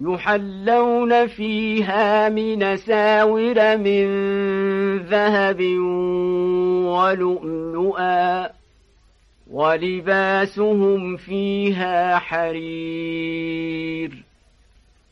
يحلون فيها من ساور من ذهب ولؤلؤا ولباسهم فيها حرير